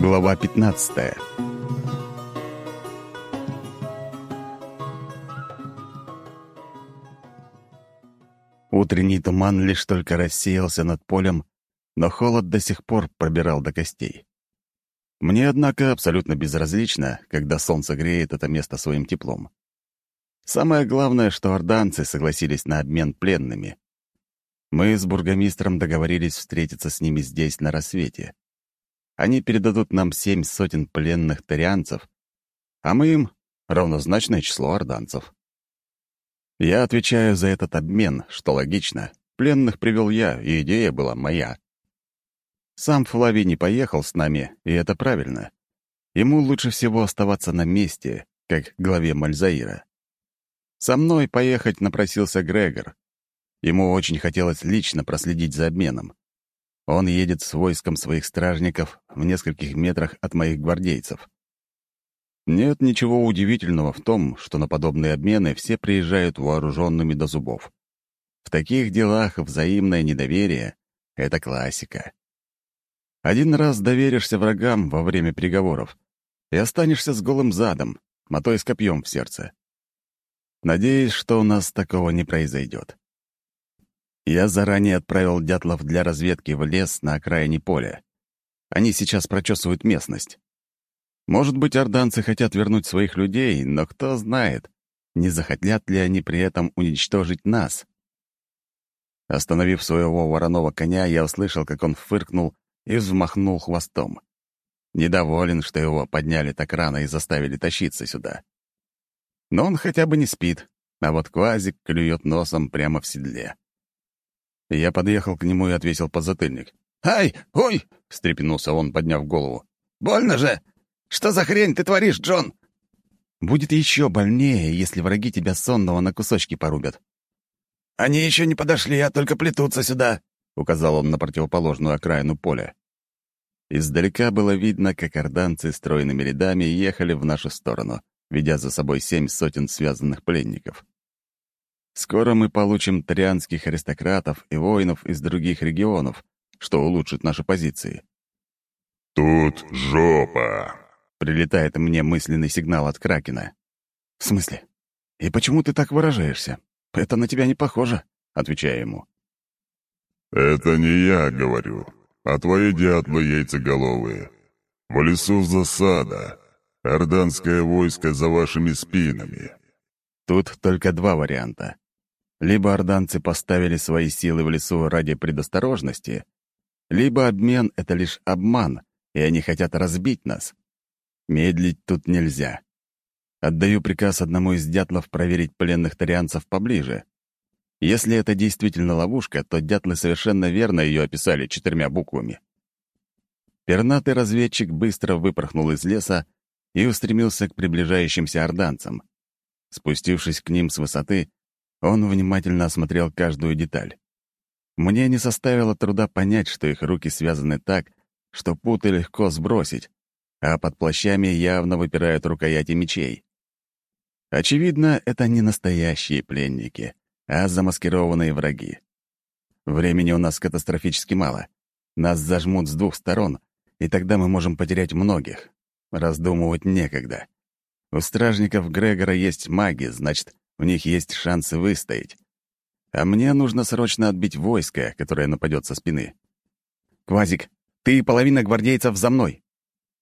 Глава 15 Утренний туман лишь только рассеялся над полем, но холод до сих пор пробирал до костей. Мне, однако, абсолютно безразлично, когда солнце греет это место своим теплом. Самое главное, что орданцы согласились на обмен пленными. Мы с бургомистром договорились встретиться с ними здесь на рассвете. Они передадут нам семь сотен пленных тарианцев, а мы им равнозначное число орданцев. Я отвечаю за этот обмен, что логично. Пленных привел я, и идея была моя. Сам Флавий не поехал с нами, и это правильно. Ему лучше всего оставаться на месте, как главе Мальзаира. Со мной поехать напросился Грегор. Ему очень хотелось лично проследить за обменом. Он едет с войском своих стражников в нескольких метрах от моих гвардейцев. Нет ничего удивительного в том, что на подобные обмены все приезжают вооруженными до зубов. В таких делах взаимное недоверие — это классика. Один раз доверишься врагам во время переговоров и останешься с голым задом, мотой с копьем в сердце. Надеюсь, что у нас такого не произойдет. Я заранее отправил дятлов для разведки в лес на окраине поля. Они сейчас прочесывают местность. Может быть, орданцы хотят вернуть своих людей, но кто знает, не захотят ли они при этом уничтожить нас. Остановив своего вороного коня, я услышал, как он фыркнул и взмахнул хвостом. Недоволен, что его подняли так рано и заставили тащиться сюда. Но он хотя бы не спит, а вот Квазик клюет носом прямо в седле. Я подъехал к нему и отвесил подзатыльник. «Ай! Ой!» — встрепенулся он, подняв голову. «Больно же! Что за хрень ты творишь, Джон?» «Будет еще больнее, если враги тебя сонного на кусочки порубят». «Они еще не подошли, а только плетутся сюда», — указал он на противоположную окраину поля. Издалека было видно, как орданцы стройными рядами ехали в нашу сторону, ведя за собой семь сотен связанных пленников. Скоро мы получим трианских аристократов и воинов из других регионов, что улучшит наши позиции. «Тут жопа!» — прилетает мне мысленный сигнал от Кракена. «В смысле? И почему ты так выражаешься? Это на тебя не похоже», — отвечаю ему. «Это не я говорю, а твои дятлы яйцеголовые. В лесу засада. Орданское войско за вашими спинами». Тут только два варианта. Либо орданцы поставили свои силы в лесу ради предосторожности, либо обмен — это лишь обман, и они хотят разбить нас. Медлить тут нельзя. Отдаю приказ одному из дятлов проверить пленных тарианцев поближе. Если это действительно ловушка, то дятлы совершенно верно ее описали четырьмя буквами. Пернатый разведчик быстро выпорхнул из леса и устремился к приближающимся орданцам. Спустившись к ним с высоты, он внимательно осмотрел каждую деталь. Мне не составило труда понять, что их руки связаны так, что путы легко сбросить, а под плащами явно выпирают рукояти мечей. Очевидно, это не настоящие пленники, а замаскированные враги. Времени у нас катастрофически мало. Нас зажмут с двух сторон, и тогда мы можем потерять многих. Раздумывать некогда. У стражников Грегора есть маги, значит, у них есть шансы выстоять. А мне нужно срочно отбить войско, которое нападет со спины. «Квазик, ты и половина гвардейцев за мной!»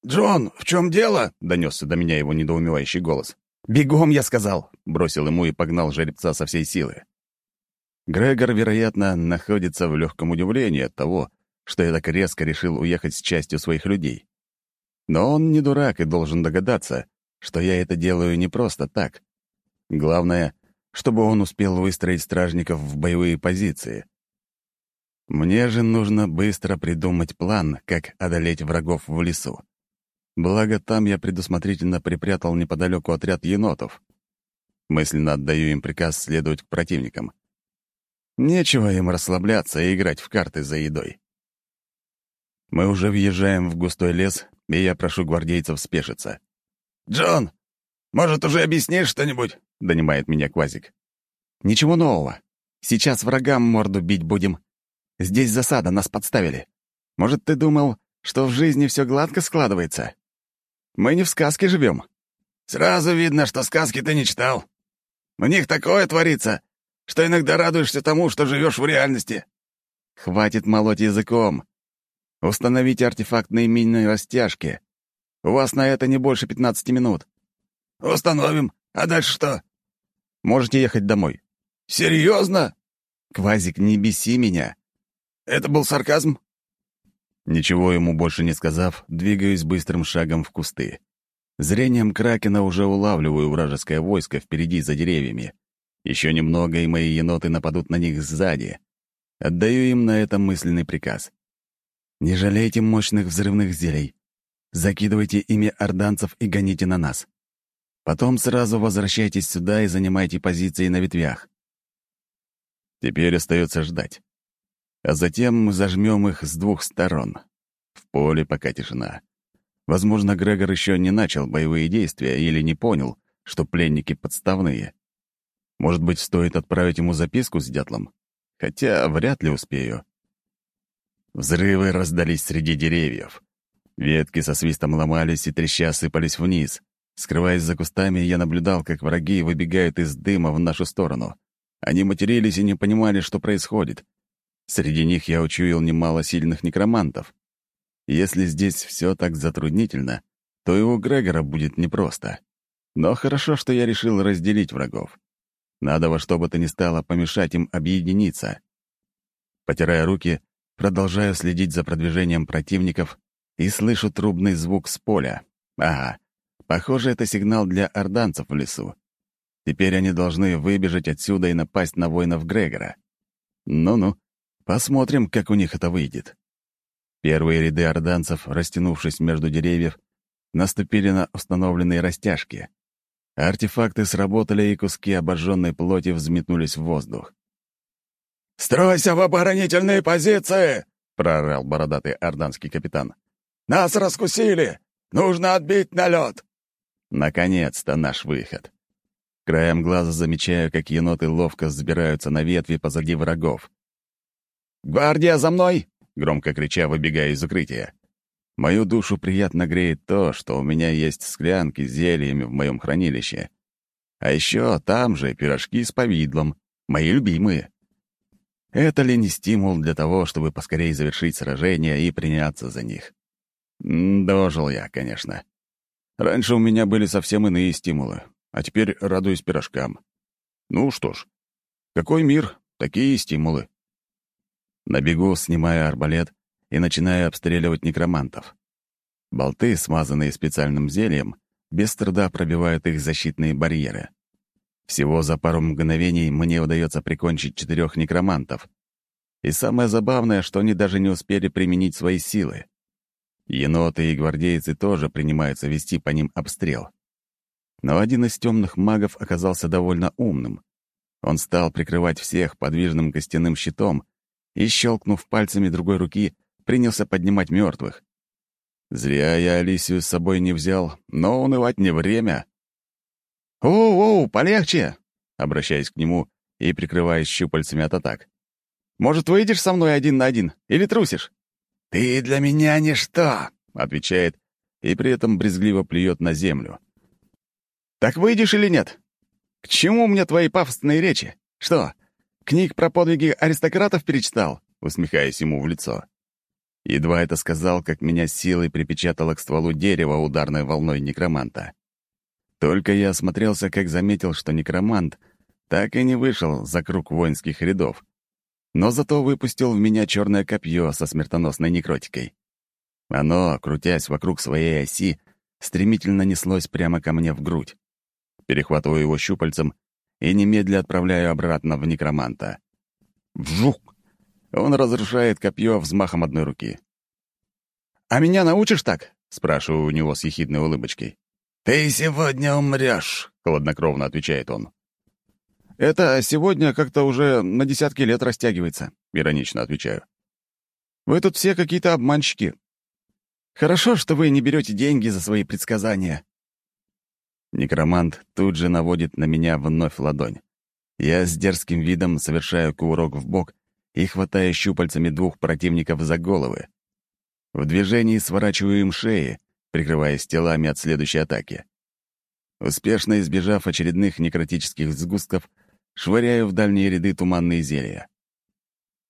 «Джон, в чем дело?» — донесся до меня его недоумевающий голос. «Бегом, я сказал!» — бросил ему и погнал жеребца со всей силы. Грегор, вероятно, находится в легком удивлении от того, что я так резко решил уехать с частью своих людей. Но он не дурак и должен догадаться, что я это делаю не просто так. Главное, чтобы он успел выстроить стражников в боевые позиции. Мне же нужно быстро придумать план, как одолеть врагов в лесу. Благо, там я предусмотрительно припрятал неподалеку отряд енотов. Мысленно отдаю им приказ следовать к противникам. Нечего им расслабляться и играть в карты за едой. Мы уже въезжаем в густой лес, и я прошу гвардейцев спешиться. «Джон, может, уже объяснишь что-нибудь?» — донимает меня Квазик. «Ничего нового. Сейчас врагам морду бить будем. Здесь засада, нас подставили. Может, ты думал, что в жизни все гладко складывается. Мы не в сказке живем. Сразу видно, что сказки ты не читал. У них такое творится, что иногда радуешься тому, что живешь в реальности. Хватит молоть языком. Установите артефактные минные растяжки. У вас на это не больше 15 минут. Установим. А дальше что? Можете ехать домой. Серьезно? Квазик, не беси меня. Это был сарказм? Ничего ему больше не сказав, двигаюсь быстрым шагом в кусты. Зрением Кракена уже улавливаю вражеское войско впереди за деревьями. Еще немного, и мои еноты нападут на них сзади. Отдаю им на это мысленный приказ. Не жалейте мощных взрывных зелий. Закидывайте ими орданцев и гоните на нас. Потом сразу возвращайтесь сюда и занимайте позиции на ветвях. Теперь остается ждать. А затем мы зажмем их с двух сторон. В поле пока тишина. Возможно, Грегор еще не начал боевые действия или не понял, что пленники подставные. Может быть, стоит отправить ему записку с дятлом? Хотя вряд ли успею. Взрывы раздались среди деревьев. Ветки со свистом ломались и треща сыпались вниз. Скрываясь за кустами, я наблюдал, как враги выбегают из дыма в нашу сторону. Они матерились и не понимали, что происходит. Среди них я учуял немало сильных некромантов. Если здесь все так затруднительно, то и у Грегора будет непросто. Но хорошо, что я решил разделить врагов. Надо во что бы то ни стало помешать им объединиться. Потирая руки, продолжаю следить за продвижением противников и слышу трубный звук с поля. Ага, похоже, это сигнал для орданцев в лесу. Теперь они должны выбежать отсюда и напасть на воинов Грегора. Ну-ну, посмотрим, как у них это выйдет. Первые ряды орданцев, растянувшись между деревьев, наступили на установленные растяжки. Артефакты сработали, и куски обожженной плоти взметнулись в воздух. «Стройся в оборонительные позиции!» — проорал бородатый орданский капитан. «Нас раскусили! Нужно отбить налет!» Наконец-то наш выход. Краем глаза замечаю, как еноты ловко взбираются на ветви позади врагов. «Гвардия, за мной!» громко крича, выбегая из укрытия. Мою душу приятно греет то, что у меня есть склянки с зельями в моем хранилище. А еще там же пирожки с повидлом, мои любимые. Это ли не стимул для того, чтобы поскорее завершить сражение и приняться за них? Дожил я, конечно. Раньше у меня были совсем иные стимулы, а теперь радуюсь пирожкам. Ну что ж, какой мир, такие стимулы. На бегу снимаю арбалет и начинаю обстреливать некромантов. Болты, смазанные специальным зельем, без труда пробивают их защитные барьеры. Всего за пару мгновений мне удается прикончить четырех некромантов. И самое забавное, что они даже не успели применить свои силы. Еноты и гвардейцы тоже принимаются вести по ним обстрел. Но один из темных магов оказался довольно умным. Он стал прикрывать всех подвижным костяным щитом и, щелкнув пальцами другой руки, принялся поднимать мертвых. Зря я Алисию с собой не взял, но унывать не время. «Оу-оу, полегче!» — обращаясь к нему и прикрываясь щупальцами от атак. «Может, выйдешь со мной один на один или трусишь?» «Ты для меня ничто!» — отвечает и при этом брезгливо плюет на землю. «Так выйдешь или нет? К чему мне твои пафосные речи? Что, Книг про подвиги аристократов перечитал?» — усмехаясь ему в лицо. Едва это сказал, как меня силой припечатало к стволу дерева ударной волной некроманта. Только я осмотрелся, как заметил, что некромант так и не вышел за круг воинских рядов, но зато выпустил в меня черное копье со смертоносной некротикой. Оно, крутясь вокруг своей оси, стремительно неслось прямо ко мне в грудь. Перехватываю его щупальцем и немедля отправляю обратно в некроманта. Вжух! Он разрушает копье взмахом одной руки. «А меня научишь так?» — спрашиваю у него с ехидной улыбочкой. «Ты сегодня умрешь», — хладнокровно отвечает он. «Это сегодня как-то уже на десятки лет растягивается», — иронично отвечаю. «Вы тут все какие-то обманщики. Хорошо, что вы не берете деньги за свои предсказания. Некромант тут же наводит на меня вновь ладонь. Я с дерзким видом совершаю кувырок в бок и хватаю щупальцами двух противников за головы. В движении сворачиваю им шеи, прикрываясь телами от следующей атаки. Успешно избежав очередных некротических сгустков, швыряю в дальние ряды туманные зелья.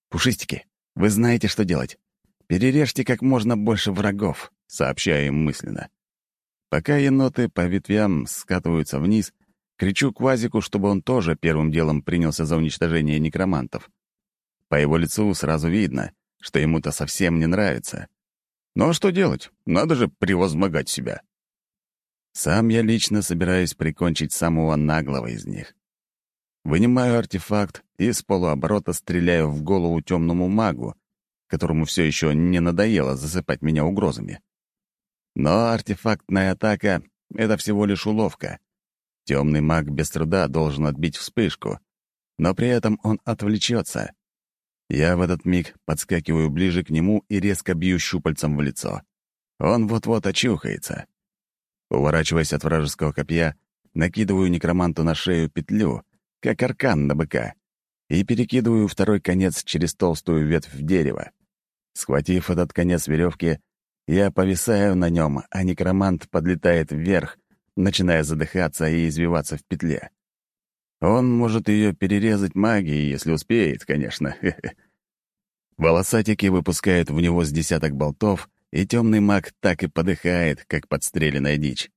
«Пушистики, вы знаете, что делать. Перережьте как можно больше врагов», — сообщаю им мысленно. Пока еноты по ветвям скатываются вниз, кричу Квазику, чтобы он тоже первым делом принялся за уничтожение некромантов. По его лицу сразу видно, что ему-то совсем не нравится. Но что делать? Надо же превозмогать себя. Сам я лично собираюсь прикончить самого наглого из них. Вынимаю артефакт и с полуоборота стреляю в голову темному магу, которому все еще не надоело засыпать меня угрозами. Но артефактная атака — это всего лишь уловка. Темный маг без труда должен отбить вспышку, но при этом он отвлечется. Я в этот миг подскакиваю ближе к нему и резко бью щупальцем в лицо. Он вот-вот очухается. Уворачиваясь от вражеского копья, накидываю некроманту на шею петлю, как аркан на быка, и перекидываю второй конец через толстую ветвь дерева. Схватив этот конец веревки, я повисаю на нем, а некромант подлетает вверх, начиная задыхаться и извиваться в петле. Он может ее перерезать магией, если успеет, конечно. Волосатики выпускают в него с десяток болтов, и темный маг так и подыхает, как подстреленная дичь.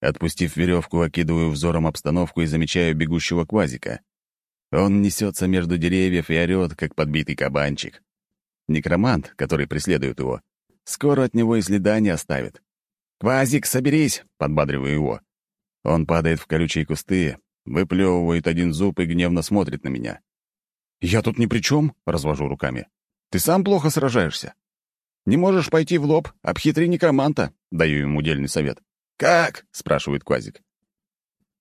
Отпустив веревку, окидываю взором обстановку и замечаю бегущего квазика. Он несется между деревьев и орёт, как подбитый кабанчик. Некромант, который преследует его, скоро от него и следа не оставит. «Квазик, соберись!» — подбадриваю его. Он падает в колючие кусты, выплевывает один зуб и гневно смотрит на меня. «Я тут ни при чем», — развожу руками. «Ты сам плохо сражаешься. Не можешь пойти в лоб, обхитри некроманта», — даю ему дельный совет. «Как?» — спрашивает Квазик.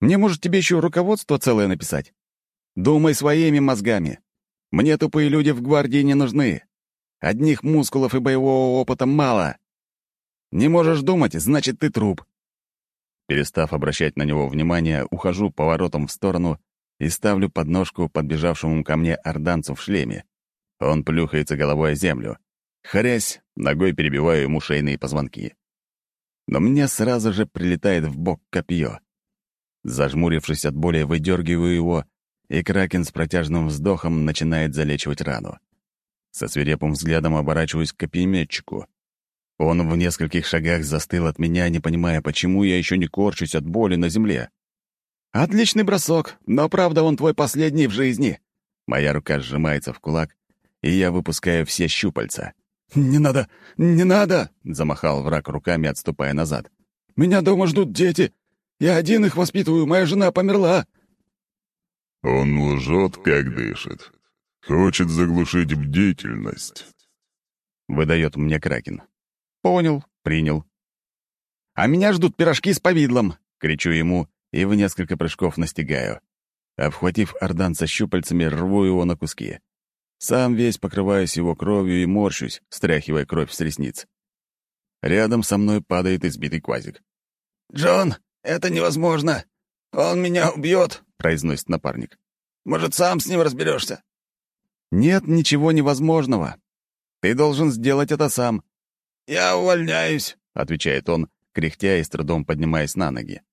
«Мне, может, тебе еще руководство целое написать? Думай своими мозгами. Мне тупые люди в гвардии не нужны. Одних мускулов и боевого опыта мало. Не можешь думать, значит, ты труп». Перестав обращать на него внимание, ухожу поворотом в сторону и ставлю подножку подбежавшему ко мне орданцу в шлеме. Он плюхается головой о землю. Хрясь, ногой перебиваю ему шейные позвонки. Но мне сразу же прилетает в бок копье. Зажмурившись от боли, выдергиваю его, и Кракен с протяжным вздохом начинает залечивать рану. Со свирепым взглядом оборачиваюсь к копьеметчику. Он в нескольких шагах застыл от меня, не понимая, почему я еще не корчусь от боли на земле. «Отличный бросок, но правда он твой последний в жизни». Моя рука сжимается в кулак, и я выпускаю все щупальца. «Не надо! Не надо!» — замахал враг руками, отступая назад. «Меня дома ждут дети! Я один их воспитываю, моя жена померла!» «Он лжет, как дышит. Хочет заглушить бдительность», — выдает мне Кракен. «Понял, принял». «А меня ждут пирожки с повидлом!» — кричу ему и в несколько прыжков настигаю. Обхватив орданца щупальцами, рву его на куски. Сам весь покрываюсь его кровью и морщусь, стряхивая кровь с ресниц. Рядом со мной падает избитый квазик. «Джон, это невозможно! Он меня убьет!» — произносит напарник. «Может, сам с ним разберешься?» «Нет ничего невозможного. Ты должен сделать это сам». «Я увольняюсь», — отвечает он, кряхтя и с трудом поднимаясь на ноги.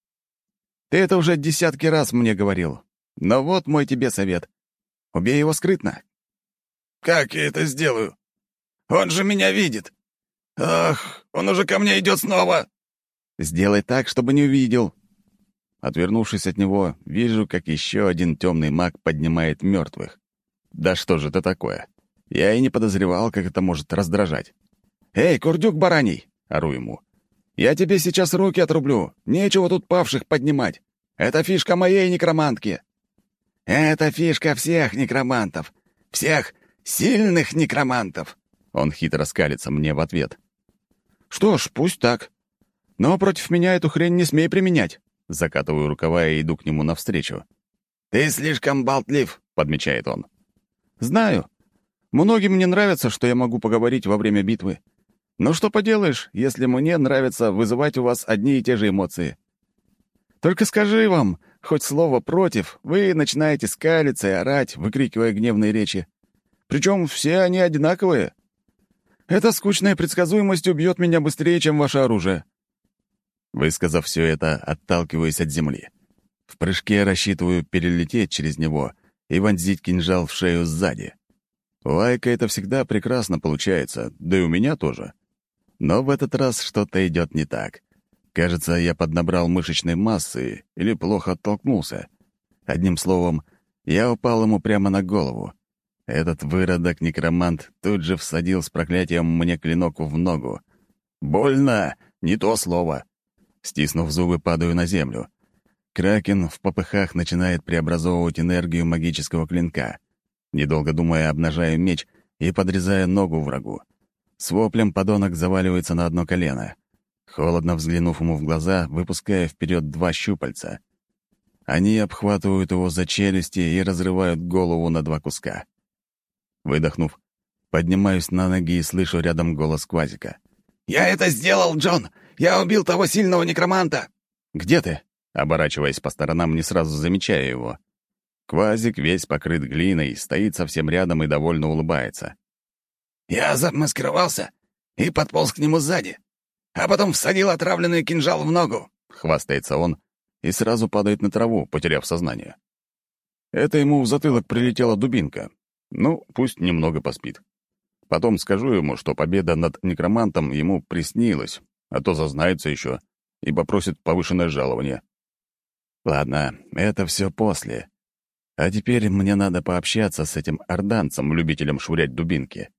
«Ты это уже десятки раз мне говорил. Но вот мой тебе совет. Убей его скрытно, как я это сделаю? Он же меня видит. Ах, он уже ко мне идет снова. Сделай так, чтобы не увидел. Отвернувшись от него, вижу, как еще один темный маг поднимает мертвых. Да что же это такое? Я и не подозревал, как это может раздражать. «Эй, курдюк бараний!» — ору ему. «Я тебе сейчас руки отрублю. Нечего тут павших поднимать. Это фишка моей некромантки». «Это фишка всех некромантов. Всех Сильных некромантов!» Он хитро скалится мне в ответ. «Что ж, пусть так. Но против меня эту хрень не смей применять». Закатываю рукава и иду к нему навстречу. «Ты слишком болтлив», — подмечает он. «Знаю. Многим не нравится, что я могу поговорить во время битвы. Но что поделаешь, если мне нравится вызывать у вас одни и те же эмоции? Только скажи вам, хоть слово «против», вы начинаете скалиться и орать, выкрикивая гневные речи. Причем все они одинаковые. Эта скучная предсказуемость убьет меня быстрее, чем ваше оружие». Высказав все это, отталкиваясь от земли. В прыжке рассчитываю перелететь через него и вонзить кинжал в шею сзади. У Айка это всегда прекрасно получается, да и у меня тоже. Но в этот раз что-то идет не так. Кажется, я поднабрал мышечной массы или плохо оттолкнулся. Одним словом, я упал ему прямо на голову. Этот выродок-некромант тут же всадил с проклятием мне клинок в ногу. «Больно! Не то слово!» Стиснув зубы, падаю на землю. Кракен в попыхах начинает преобразовывать энергию магического клинка. Недолго думая, обнажаю меч и подрезаю ногу врагу. С воплем подонок заваливается на одно колено. Холодно взглянув ему в глаза, выпуская вперед два щупальца. Они обхватывают его за челюсти и разрывают голову на два куска. Выдохнув, поднимаюсь на ноги и слышу рядом голос Квазика. «Я это сделал, Джон! Я убил того сильного некроманта!» «Где ты?» Оборачиваясь по сторонам, не сразу замечая его. Квазик весь покрыт глиной, стоит совсем рядом и довольно улыбается. «Я замаскировался и подполз к нему сзади а потом всадил отравленный кинжал в ногу», — хвастается он и сразу падает на траву, потеряв сознание. Это ему в затылок прилетела дубинка. Ну, пусть немного поспит. Потом скажу ему, что победа над некромантом ему приснилась, а то зазнается еще и попросит повышенное жалование. Ладно, это все после. А теперь мне надо пообщаться с этим орданцем, любителем швырять дубинки.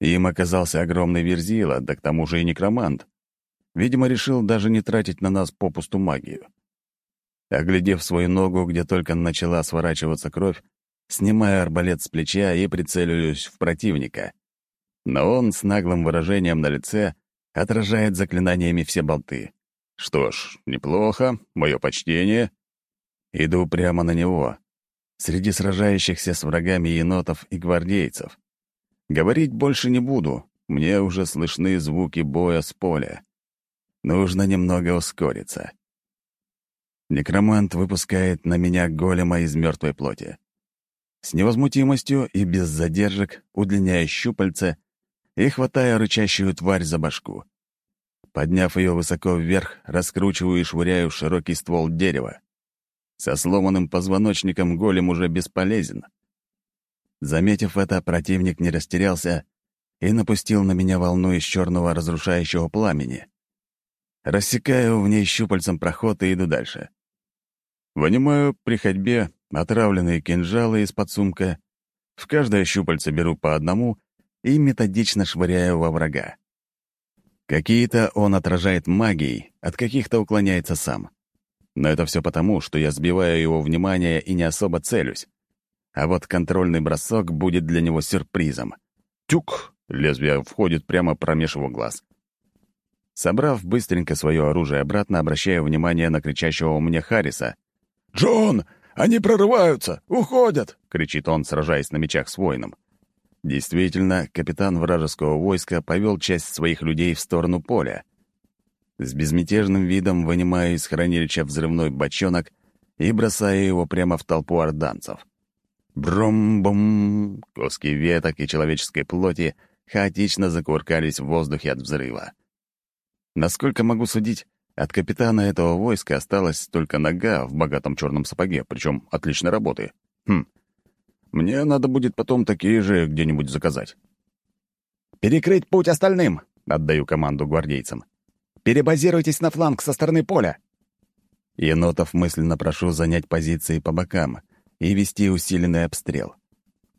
Им оказался огромный верзила, да к тому же и некромант. Видимо, решил даже не тратить на нас попусту магию. Оглядев свою ногу, где только начала сворачиваться кровь, снимаю арбалет с плеча и прицеливаюсь в противника. Но он с наглым выражением на лице отражает заклинаниями все болты. Что ж, неплохо, мое почтение. Иду прямо на него, среди сражающихся с врагами енотов и гвардейцев. Говорить больше не буду, мне уже слышны звуки боя с поля. Нужно немного ускориться. Некромант выпускает на меня голема из мертвой плоти. С невозмутимостью и без задержек удлиняя щупальца и хватая рычащую тварь за башку. Подняв ее высоко вверх, раскручиваю и швыряю в широкий ствол дерева. Со сломанным позвоночником голем уже бесполезен — Заметив это, противник не растерялся и напустил на меня волну из черного разрушающего пламени. Рассекаю в ней щупальцем проход и иду дальше. Вынимаю при ходьбе отравленные кинжалы из-под сумка, в каждое щупальце беру по одному и методично швыряю во врага. Какие-то он отражает магией, от каких-то уклоняется сам. Но это все потому, что я сбиваю его внимание и не особо целюсь а вот контрольный бросок будет для него сюрпризом. Тюк! Лезвие входит прямо промеж его глаз. Собрав быстренько свое оружие обратно, обращаю внимание на кричащего мне Харриса. «Джон! Они прорываются! Уходят!» — кричит он, сражаясь на мечах с воином. Действительно, капитан вражеского войска повел часть своих людей в сторону поля. С безмятежным видом вынимаю из хранилища взрывной бочонок и бросаю его прямо в толпу орданцев. Брум-бум! Куски веток и человеческой плоти хаотично закуркались в воздухе от взрыва. Насколько могу судить, от капитана этого войска осталась только нога в богатом черном сапоге, причем отличной работы. Хм. Мне надо будет потом такие же где-нибудь заказать. «Перекрыть путь остальным!» — отдаю команду гвардейцам. «Перебазируйтесь на фланг со стороны поля!» Енотов мысленно прошу занять позиции по бокам, и вести усиленный обстрел.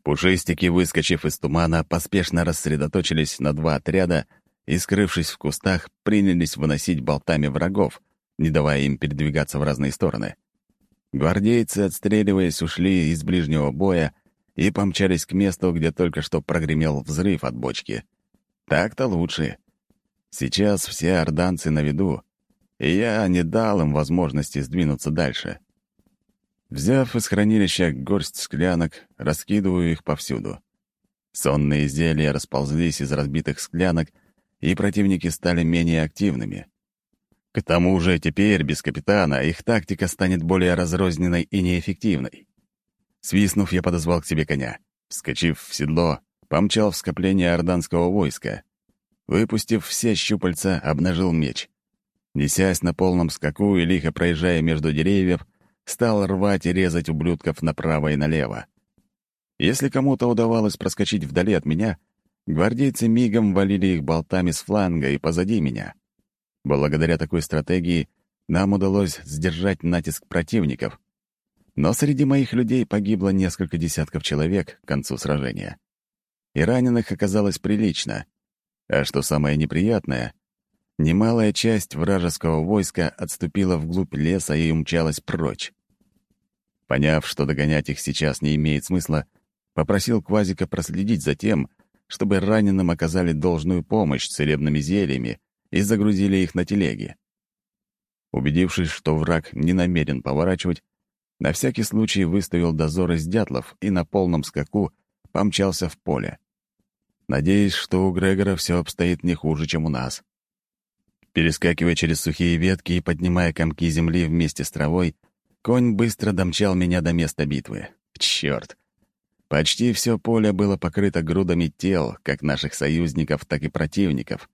Пушистики, выскочив из тумана, поспешно рассредоточились на два отряда и, скрывшись в кустах, принялись выносить болтами врагов, не давая им передвигаться в разные стороны. Гвардейцы, отстреливаясь, ушли из ближнего боя и помчались к месту, где только что прогремел взрыв от бочки. Так-то лучше. Сейчас все орданцы на виду, и я не дал им возможности сдвинуться дальше. Взяв из хранилища горсть склянок, раскидываю их повсюду. Сонные изделия расползлись из разбитых склянок, и противники стали менее активными. К тому же теперь, без капитана, их тактика станет более разрозненной и неэффективной. Свистнув, я подозвал к себе коня. Вскочив в седло, помчал в скопление орданского войска. выпустив все щупальца, обнажил меч. Несясь на полном скаку и лихо проезжая между деревьев, стал рвать и резать ублюдков направо и налево. Если кому-то удавалось проскочить вдали от меня, гвардейцы мигом валили их болтами с фланга и позади меня. Благодаря такой стратегии нам удалось сдержать натиск противников. Но среди моих людей погибло несколько десятков человек к концу сражения. И раненых оказалось прилично. А что самое неприятное, немалая часть вражеского войска отступила вглубь леса и умчалась прочь. Поняв, что догонять их сейчас не имеет смысла, попросил Квазика проследить за тем, чтобы раненым оказали должную помощь целебными зельями и загрузили их на телеги. Убедившись, что враг не намерен поворачивать, на всякий случай выставил дозор из дятлов и на полном скаку помчался в поле. Надеюсь, что у Грегора все обстоит не хуже, чем у нас. Перескакивая через сухие ветки и поднимая комки земли вместе с травой, конь быстро домчал меня до места битвы. Черт! Почти все поле было покрыто грудами тел, как наших союзников, так и противников.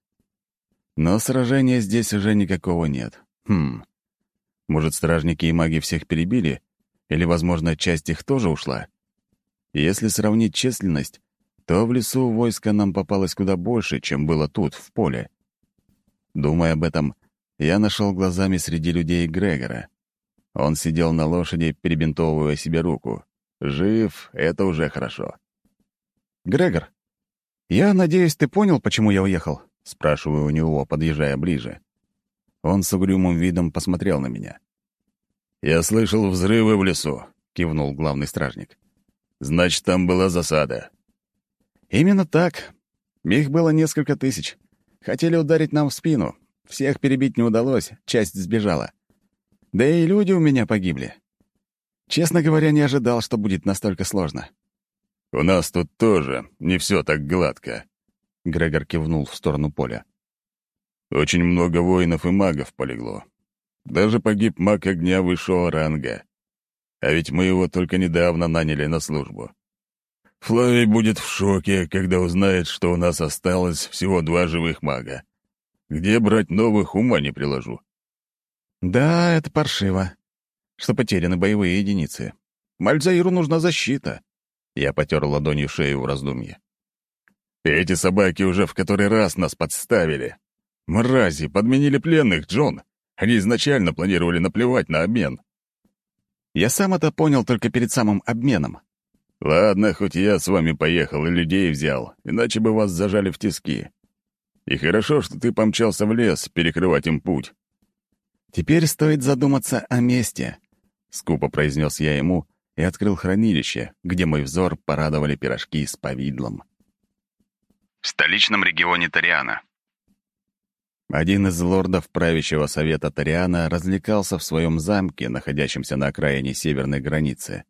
Но сражения здесь уже никакого нет. Хм. Может, стражники и маги всех перебили? Или, возможно, часть их тоже ушла? Если сравнить численность, то в лесу войска нам попалось куда больше, чем было тут, в поле. Думая об этом, я нашел глазами среди людей Грегора. Он сидел на лошади, перебинтовывая себе руку. Жив — это уже хорошо. «Грегор, я надеюсь, ты понял, почему я уехал?» — спрашиваю у него, подъезжая ближе. Он с угрюмым видом посмотрел на меня. «Я слышал взрывы в лесу», — кивнул главный стражник. «Значит, там была засада». «Именно так. Их было несколько тысяч. Хотели ударить нам в спину. Всех перебить не удалось, часть сбежала. Да и люди у меня погибли. Честно говоря, не ожидал, что будет настолько сложно. «У нас тут тоже не все так гладко», — Грегор кивнул в сторону поля. «Очень много воинов и магов полегло. Даже погиб маг огня высшего ранга. А ведь мы его только недавно наняли на службу. Флавий будет в шоке, когда узнает, что у нас осталось всего два живых мага. Где брать новых, ума не приложу». «Да, это паршиво что потеряны боевые единицы. Мальзаиру нужна защита. Я потер ладонью шею в раздумье. Эти собаки уже в который раз нас подставили. Мрази, подменили пленных, Джон. Они изначально планировали наплевать на обмен. Я сам это понял только перед самым обменом. Ладно, хоть я с вами поехал и людей взял, иначе бы вас зажали в тиски. И хорошо, что ты помчался в лес перекрывать им путь. Теперь стоит задуматься о месте. — скупо произнес я ему и открыл хранилище, где мой взор порадовали пирожки с повидлом. В столичном регионе Тариана. Один из лордов правящего совета Тариана развлекался в своем замке, находящемся на окраине северной границы.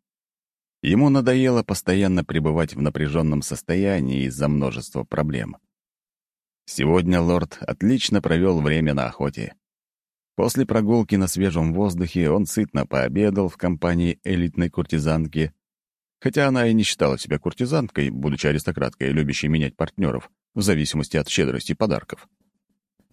Ему надоело постоянно пребывать в напряженном состоянии из-за множества проблем. Сегодня лорд отлично провел время на охоте. После прогулки на свежем воздухе он сытно пообедал в компании элитной куртизанки, хотя она и не считала себя куртизанкой, будучи аристократкой, любящей менять партнеров в зависимости от щедрости подарков.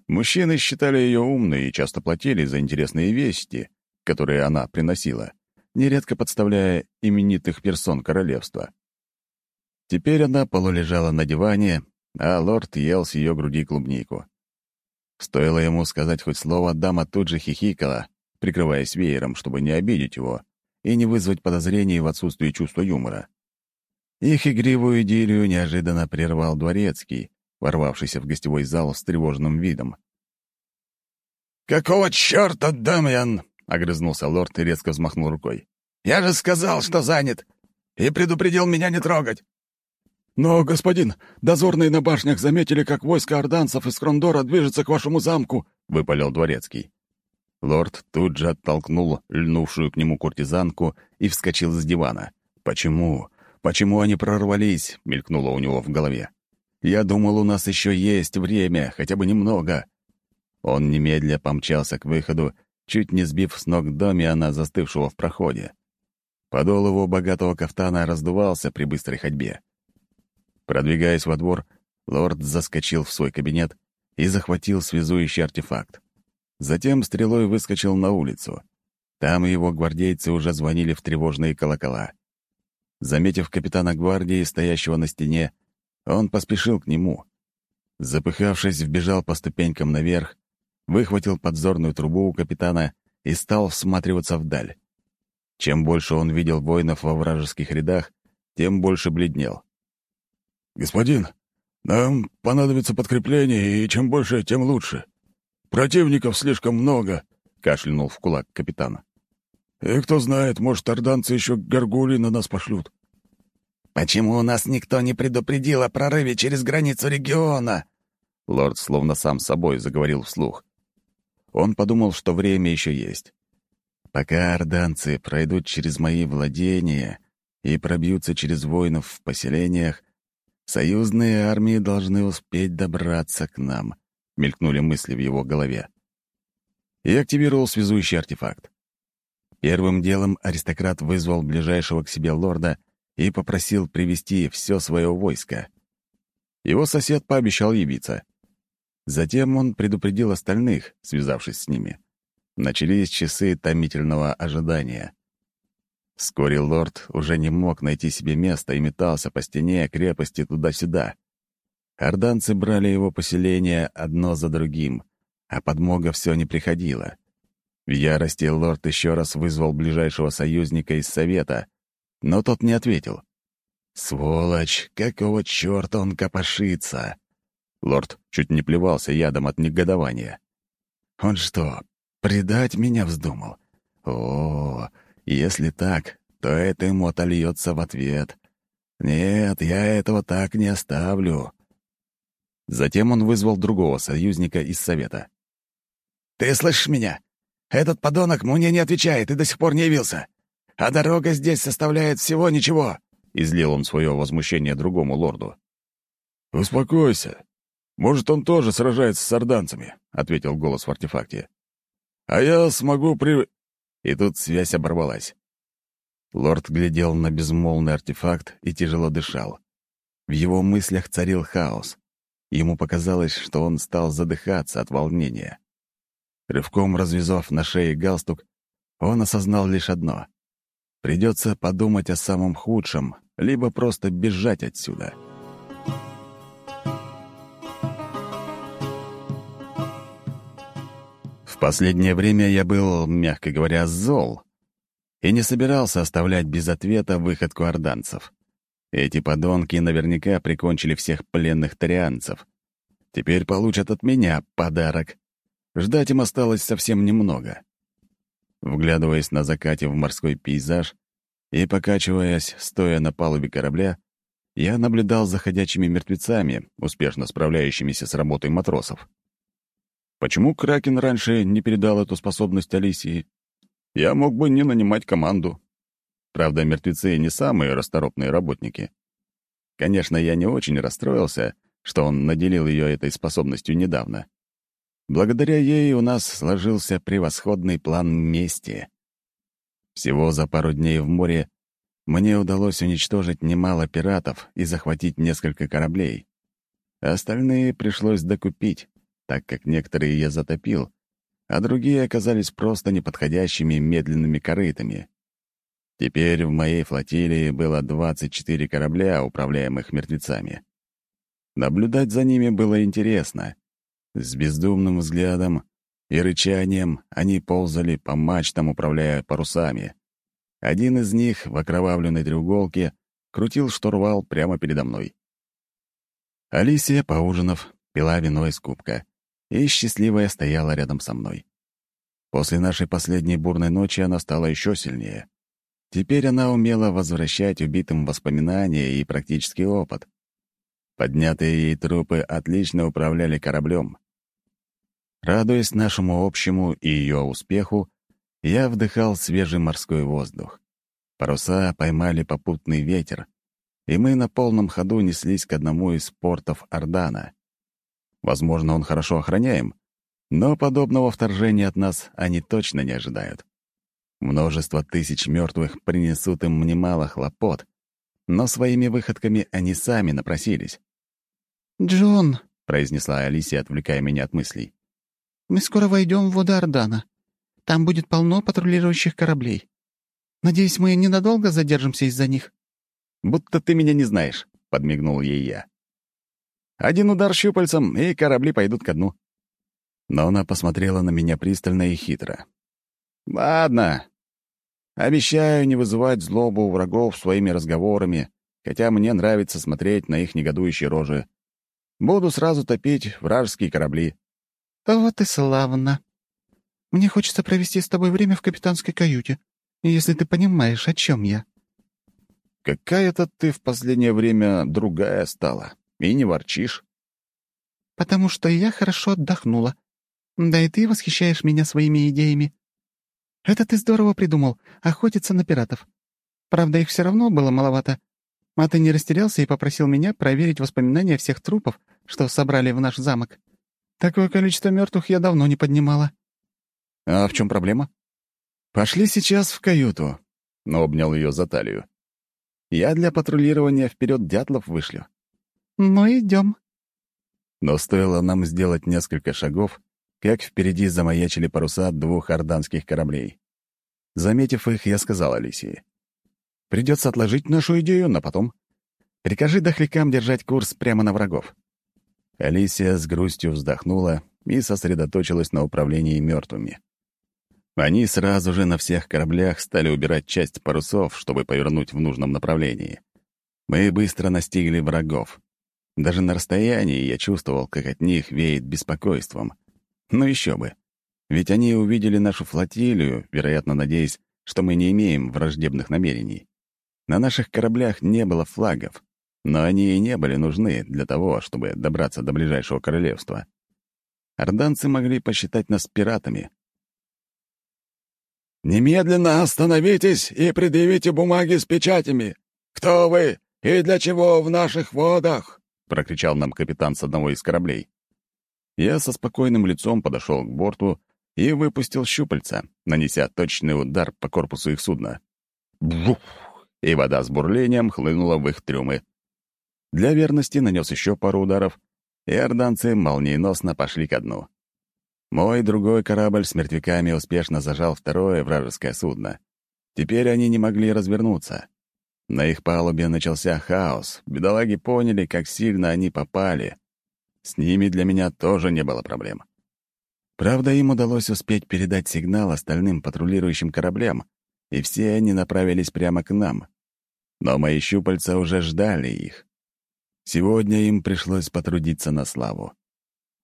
Мужчины считали ее умной и часто платили за интересные вести, которые она приносила, нередко подставляя именитых персон королевства. Теперь она полулежала на диване, а лорд ел с ее груди клубнику. Стоило ему сказать хоть слово, дама тут же хихикала, прикрываясь веером, чтобы не обидеть его и не вызвать подозрений в отсутствии чувства юмора. Их игривую идиллию неожиданно прервал дворецкий, ворвавшийся в гостевой зал с тревожным видом. «Какого черта, Дамьян?» — огрызнулся лорд и резко взмахнул рукой. «Я же сказал, что занят, и предупредил меня не трогать. «Но, господин, дозорные на башнях заметили, как войско орданцев из Крондора движется к вашему замку», — выпалил дворецкий. Лорд тут же оттолкнул льнувшую к нему куртизанку и вскочил с дивана. «Почему? Почему они прорвались?» — мелькнуло у него в голове. «Я думал, у нас еще есть время, хотя бы немного». Он немедля помчался к выходу, чуть не сбив с ног Домиана, застывшего в проходе. Подол его богатого кафтана раздувался при быстрой ходьбе. Продвигаясь во двор, Лорд заскочил в свой кабинет и захватил связующий артефакт. Затем стрелой выскочил на улицу. Там его гвардейцы уже звонили в тревожные колокола. Заметив капитана гвардии, стоящего на стене, он поспешил к нему. Запыхавшись, вбежал по ступенькам наверх, выхватил подзорную трубу у капитана и стал всматриваться вдаль. Чем больше он видел воинов во вражеских рядах, тем больше бледнел. «Господин, нам понадобится подкрепление, и чем больше, тем лучше. Противников слишком много», — кашлянул в кулак капитана. «И кто знает, может, орданцы еще горгулей на нас пошлют». «Почему у нас никто не предупредил о прорыве через границу региона?» Лорд словно сам собой заговорил вслух. Он подумал, что время еще есть. Пока орданцы пройдут через мои владения и пробьются через воинов в поселениях, союзные армии должны успеть добраться к нам, мелькнули мысли в его голове. И активировал связующий артефакт. Первым делом аристократ вызвал ближайшего к себе лорда и попросил привести все свое войско. Его сосед пообещал явиться. Затем он предупредил остальных, связавшись с ними. Начались часы томительного ожидания. Вскоре лорд уже не мог найти себе места и метался по стене крепости туда-сюда. Орданцы брали его поселение одно за другим, а подмога все не приходила. В ярости лорд еще раз вызвал ближайшего союзника из Совета, но тот не ответил. «Сволочь! Какого черта он копошится?» Лорд чуть не плевался ядом от негодования. «Он что, предать меня вздумал? О, если так, то это ему отольется в ответ. Нет, я этого так не оставлю». Затем он вызвал другого союзника из Совета. «Ты слышишь меня? Этот подонок мне не отвечает и до сих пор не явился. А дорога здесь составляет всего ничего», — излил он свое возмущение другому лорду. «Успокойся. Может, он тоже сражается с орданцами», — ответил голос в артефакте. «А я смогу при...» И тут связь оборвалась. Лорд глядел на безмолвный артефакт и тяжело дышал. В его мыслях царил хаос. Ему показалось, что он стал задыхаться от волнения. Рывком развязав на шее галстук, он осознал лишь одно. Придется подумать о самом худшем, либо просто бежать отсюда. В последнее время я был, мягко говоря, зол и не собирался оставлять без ответа выходку орданцев. Эти подонки наверняка прикончили всех пленных тарианцев. Теперь получат от меня подарок. Ждать им осталось совсем немного. Вглядываясь на закате в морской пейзаж и покачиваясь, стоя на палубе корабля, я наблюдал за ходячими мертвецами, успешно справляющимися с работой матросов. Почему Кракен раньше не передал эту способность Алисии? Я мог бы не нанимать команду. Правда, мертвецы не самые расторопные работники. Конечно, я не очень расстроился, что он наделил ее этой способностью недавно. Благодаря ей у нас сложился превосходный план мести. Всего за пару дней в море мне удалось уничтожить немало пиратов и захватить несколько кораблей. Остальные пришлось докупить, так как некоторые я затопил, а другие оказались просто неподходящими медленными корытами. Теперь в моей флотилии было 24 корабля, управляемых мертвецами. Наблюдать за ними было интересно. С бездумным взглядом и рычанием они ползали по мачтам, управляя парусами. Один из них в окровавленной треуголке крутил штурвал прямо передо мной. Алисия, поужинав, пила вино из кубка, и счастливая стояла рядом со мной. После нашей последней бурной ночи она стала еще сильнее. Теперь она умела возвращать убитым воспоминания и практический опыт. Поднятые ей трупы отлично управляли кораблем. Радуясь нашему общему и ее успеху, я вдыхал свежий морской воздух. Паруса поймали попутный ветер, и мы на полном ходу неслись к одному из портов Ордана. Возможно, он хорошо охраняем, но подобного вторжения от нас они точно не ожидают. Множество тысяч мертвых принесут им немало хлопот, но своими выходками они сами напросились. «Джон», — произнесла Алисия, отвлекая меня от мыслей, — «мы скоро войдем в воды Ордана. Там будет полно патрулирующих кораблей. Надеюсь, мы ненадолго задержимся из-за них». «Будто ты меня не знаешь», — подмигнул ей я. «Один удар щупальцем, и корабли пойдут ко дну». Но она посмотрела на меня пристально и хитро. «Ладно. Обещаю не вызывать злобу у врагов своими разговорами, хотя мне нравится смотреть на их негодующие рожи. Буду сразу топить вражеские корабли». «Вот и славно. Мне хочется провести с тобой время в капитанской каюте, если ты понимаешь, о чем я». «Какая-то ты в последнее время другая стала, и не ворчишь». «Потому что я хорошо отдохнула. Да и ты восхищаешь меня своими идеями. Это ты здорово придумал — охотиться на пиратов. Правда, их все равно было маловато. А ты не растерялся и попросил меня проверить воспоминания всех трупов, что собрали в наш замок. Такое количество мертвых я давно не поднимала». «А в чем проблема?» «Пошли сейчас в каюту», — но обнял ее за талию. «Я для патрулирования вперед дятлов вышлю». «Ну, идем. Но стоило нам сделать несколько шагов, как впереди замаячили паруса двух орданских кораблей. Заметив их, я сказал Алисии. «Придется отложить нашу идею на потом. Прикажи дохлякам держать курс прямо на врагов». Алисия с грустью вздохнула и сосредоточилась на управлении мертвыми. Они сразу же на всех кораблях стали убирать часть парусов, чтобы повернуть в нужном направлении. Мы быстро настигли врагов. Даже на расстоянии я чувствовал, как от них веет беспокойством — ну еще бы. Ведь они увидели нашу флотилию, вероятно, надеясь, что мы не имеем враждебных намерений. На наших кораблях не было флагов, но они и не были нужны для того, чтобы добраться до ближайшего королевства. Орданцы могли посчитать нас пиратами. «Немедленно остановитесь и предъявите бумаги с печатями! Кто вы и для чего в наших водах?» — прокричал нам капитан с одного из кораблей. Я со спокойным лицом подошел к борту и выпустил щупальца, нанеся точный удар по корпусу их судна. Бух! И вода с бурлением хлынула в их трюмы. Для верности нанес еще пару ударов, и орданцы молниеносно пошли ко дну. Мой другой корабль с мертвяками успешно зажал второе вражеское судно. Теперь они не могли развернуться. На их палубе начался хаос. Бедолаги поняли, как сильно они попали. С ними для меня тоже не было проблем. Правда, им удалось успеть передать сигнал остальным патрулирующим кораблям, и все они направились прямо к нам. Но мои щупальца уже ждали их. Сегодня им пришлось потрудиться на славу.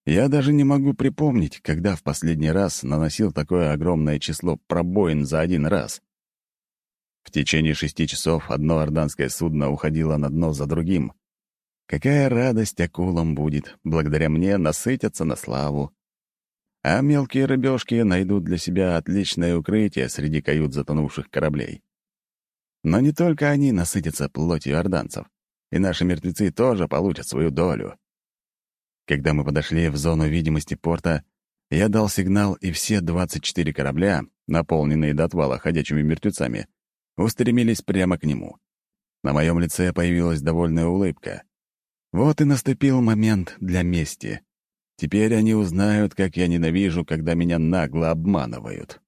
Я даже не могу припомнить, когда в последний раз наносил такое огромное число пробоин за один раз. В течение шести часов одно орданское судно уходило на дно за другим, Какая радость акулам будет, благодаря мне насытятся на славу. А мелкие рыбешки найдут для себя отличное укрытие среди кают затонувших кораблей. Но не только они насытятся плотью орданцев, и наши мертвецы тоже получат свою долю. Когда мы подошли в зону видимости порта, я дал сигнал, и все 24 корабля, наполненные до отвала ходячими мертвецами, устремились прямо к нему. На моем лице появилась довольная улыбка. Вот и наступил момент для мести. Теперь они узнают, как я ненавижу, когда меня нагло обманывают.